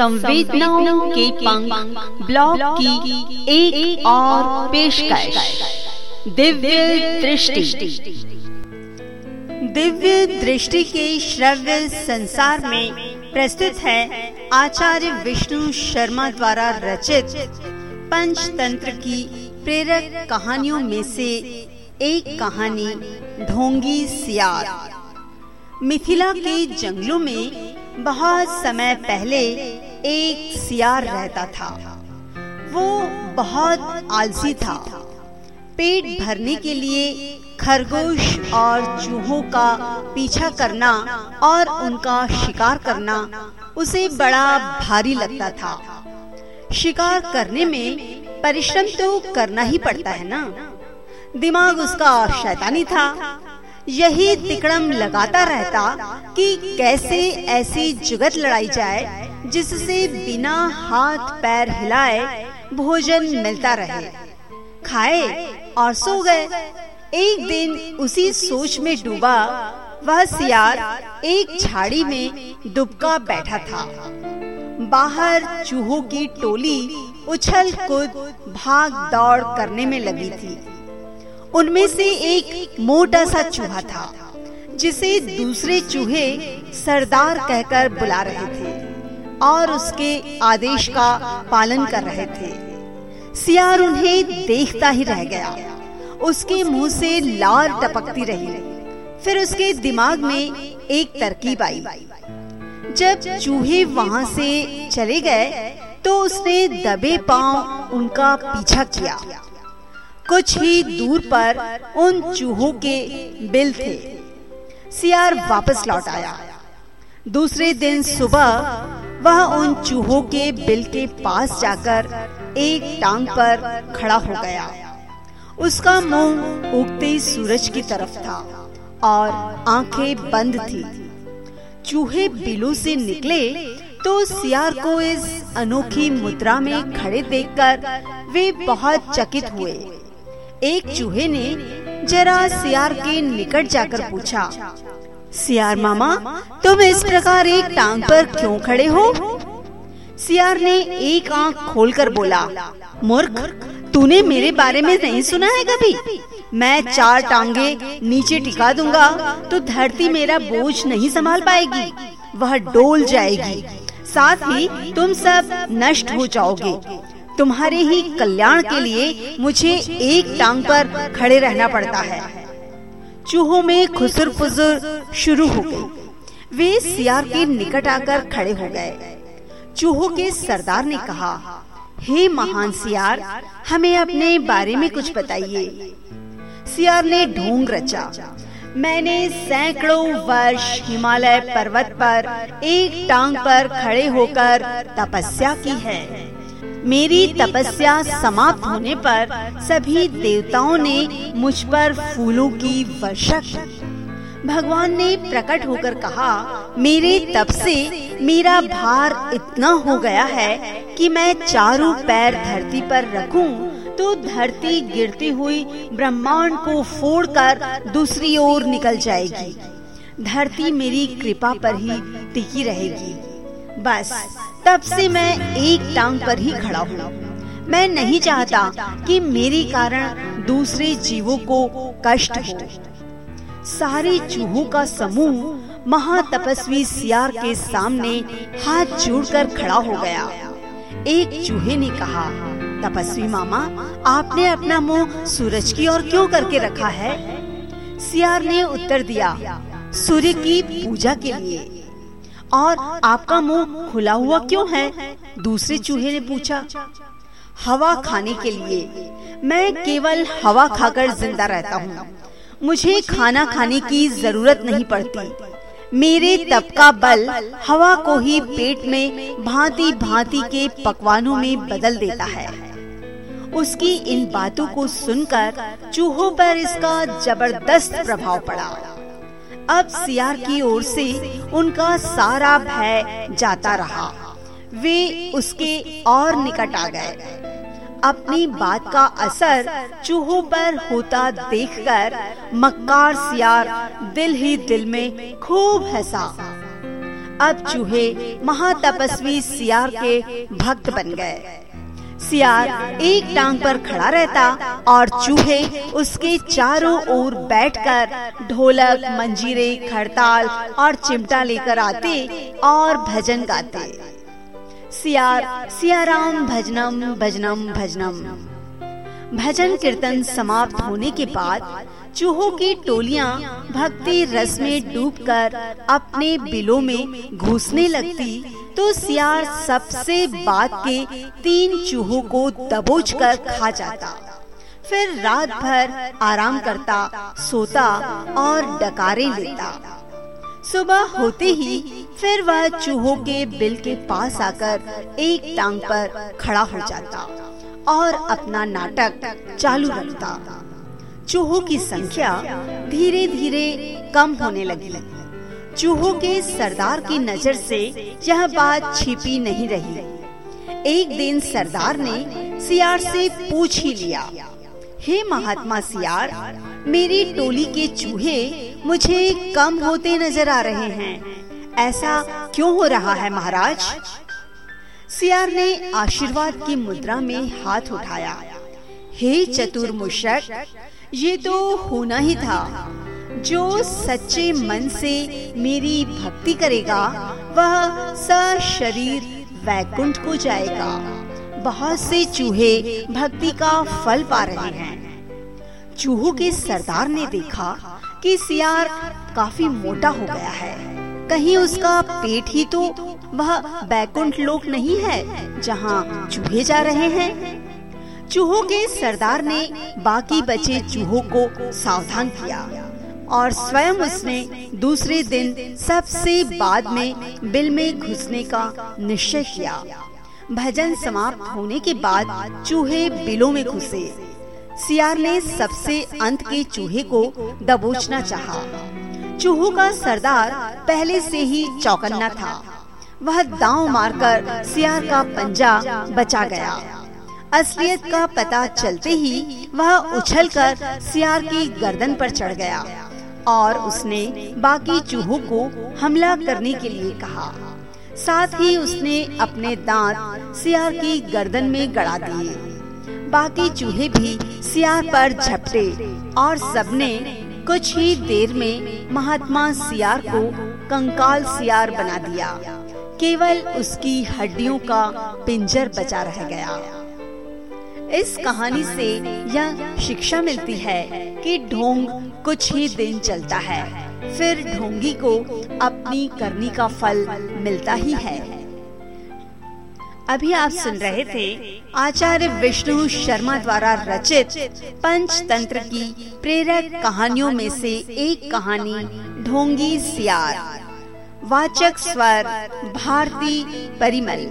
संवेदनाओं के पंख ब्लॉग की एक, एक और पेशकश। दिव्य दृष्टि। दिव्य दृष्टि के श्रव्य संसार में प्रस्तुत है आचार्य विष्णु शर्मा द्वारा रचित पंचतंत्र की प्रेरक कहानियों में से एक कहानी ढोंगी सियार। मिथिला के जंगलों में बहुत समय पहले एक सियार रहता था। वो बहुत आलसी था। पेट भरने के लिए खरगोश और चूहों का पीछा करना और उनका शिकार करना उसे बड़ा भारी लगता था। शिकार करने में परिश्रम तो करना ही पड़ता है ना? दिमाग उसका शैतानी था। यही तिकड़म लगाता रहता कि कैसे ऐसी जुगत लड़ाई जाए जिससे बिना हाथ पैर हिलाए भोजन मिलता रहे। खाए और सो गए। एक दिन उसी सोच में डूबा, वह सियार एक झाड़ी में दुबका बैठा था। बाहर चूहों की टोली उछल कूद भाग दौड़ करने में लगी थी। उनमें से एक मोटा सा चूहा था, जिसे दूसरे चूहे सरदार कहकर बुला रहे थे। और उसके आदेश का पालन कर रहे थे। सियार उन्हें देखता ही रह गया। उसके मुँह से लार टपकती रही। फिर उसके दिमाग में एक तरकीब आई। जब चूहे वहाँ से चले गए तो उसने दबे पाँव उनका पीछा किया। कुछ ही दूर पर उन चूहों के बिल थे। सियार वापस लौट आया। दूसरे दिन सुबह वह उन चूहों के बिल के पास जाकर एक टांग पर खड़ा हो गया। उसका मुँह उगते सूरज की तरफ़ था और आँखें बंद थी। चूहे बिलों से निकले तो सियार को इस अनोखी मुद्रा में खड़े देखकर वे बहुत चकित हुए। एक चूहे ने जरा सियार के निकट जाकर पूछा सियार मामा, तुम इस प्रकार एक टांग पर क्यों खड़े हो? सियार ने एक आँख खोलकर बोला, मूर्ख, तूने मेरे बारे में नहीं सुना है कभी? मैं चार टांगे नीचे टिका दूँगा तो धरती मेरा बोझ नहीं संभाल पाएगी, वह डोल जाएगी। साथ ही तुम सब नष्ट हो जाओगे। तुम्हारे ही कल्याण के लिए मुझे एक टांग पर खड़े रहना पड़ता है। चूहों में खुसर फुसर शुरू हो गई। वे सियार के निकट आकर खड़े हो गए। चूहों के सरदार ने कहा, हे महान सियार, हमें अपने बारे में कुछ बताइए। सियार ने ढोंग रचा। मैंने सैकड़ों वर्ष हिमालय पर्वत पर एक टांग पर खड़े होकर तपस्या की है। मेरी तपस्या समाप्त होने पर सभी देवताओं ने मुझ पर फूलों की वर्षा की। भगवान ने प्रकट होकर कहा, मेरे तप से मेरा भार इतना हो गया है कि मैं चारों पैर धरती पर रखूँ तो धरती गिरती हुई ब्रह्मांड को फोड़कर दूसरी ओर निकल जाएगी। धरती मेरी कृपा पर ही टिकी रहेगी। बस, तब से मैं एक टांग पर ही खड़ा हूँ। मैं नहीं चाहता कि मेरे कारण दूसरे जीवों को कष्ट हो। सारे चूहों का समूह महातपस्वी सियार के सामने हाथ जोड़कर खड़ा हो गया। एक चूहे ने कहा, तपस्वी मामा, आपने अपना मुँह सूरज की ओर क्यों करके रखा है? सियार ने उत्तर दिया, सूर्य की पूजा के लिए। और आपका मुँह खुला हुआ क्यों है? दूसरे चूहे ने पूछा हवा खाने के लिए मैं केवल हवा खाकर ज़िंदा रहता हूँ। मुझे खाना खाने की ज़रूरत नहीं पड़ती। मेरे तप का बल हवा को ही पेट में भांति भांति के पकवानों में बदल देता है। उसकी इन बातों को सुनकर चूहों पर इसका ज़बरदस्त प्रभाव पड़ा। अब सियार की ओर से उनका सारा भय जाता रहा। वे उसके और निकट आ गए। अपनी बात का असर चूहों पर होता देखकर मक्कार सियार दिल ही दिल में खूब हंसा। अब चूहे महातपस्वी सियार के भक्त बन गए। सियार एक टांग पर खड़ा रहता और चूहे उसके चारों ओर बैठकर ढोलक, मंजीरे, खड़ताल और चिमटा लेकर आते और भजन गाते। सियार, सियाराम भजनम भजनम भजनम। भजन कीर्तन समाप्त होने के बाद चूहों की टोलियाँ भक्ति रस में डूबकर अपने बिलों में घुसने लगती तो सियार सबसे बाद के तीन चूहों को दबोच कर खा जाता। फिर रात भर आराम करता, सोता और डकारे लेता। सुबह होते ही फिर वह चूहों के बिल के पास आकर एक टांग पर खड़ा हो जाता और अपना नाटक चालू रखता। चूहों की संख्या धीरे धीरे कम होने लगी। चूहों के सरदार की नज़र से यह बात छिपी नहीं रही। एक दिन सरदार ने सियार से पूछ ही लिया, हे महात्मा सियार, मेरी टोली के चूहे मुझे कम होते नज़र आ रहे हैं। ऐसा क्यों हो रहा है महाराज? सियार ने आशीर्वाद की मुद्रा में हाथ उठाया, हे चतुर मुशक ये तो होना ही था। जो सच्चे मन से मेरी भक्ति करेगा, वह शरीर वैकुंठ को जाएगा। बहुत से चूहे भक्ति का फल पा रहे हैं। चूहों के सरदार ने देखा कि सियार काफ़ी मोटा हो गया है। कहीं उसका पेट ही तो वह बैकुंठ लोक नहीं है, जहाँ चूहे जा रहे हैं। चूहों के सरदार ने बाकी बचे चूहों को सावधान किया और स्वयं उसने दूसरे दिन सबसे बाद में बिल में घुसने का निश्चय किया। भजन समाप्त होने के बाद चूहे बिलों में घुसे। सियार ने सबसे अंत के चूहे को दबोचना चाहा। चूहों का सरदार पहले से ही चौकन्ना था। वह दांव मारकर सियार का पंजा बचा गया। असलियत का पता चलते ही वह उछलकर सियार की गर्दन पर चढ़ गया और उसने बाकी चूहों को हमला करने के लिए कहा। साथ ही उसने अपने दांत सियार की गर्दन में गड़ा दिए। बाकी चूहे भी सियार पर झपटे और सबने कुछ ही देर में महात्मा सियार को कंकाल सियार बना दिया। केवल उसकी हड्डियों का पिंजर बचा रह गया। इस कहानी से यह शिक्षा मिलती है कि ढोंग कुछ ही दिन चलता है। फिर ढोंगी को अपनी करनी का फल मिलता ही है। अभी आप सुन रहे थे आचार्य विष्णु शर्मा द्वारा रचित पंचतंत्र की प्रेरक कहानियों में से एक कहानी, ढोंगी सियार। वाचक स्वर, भारती परिमल।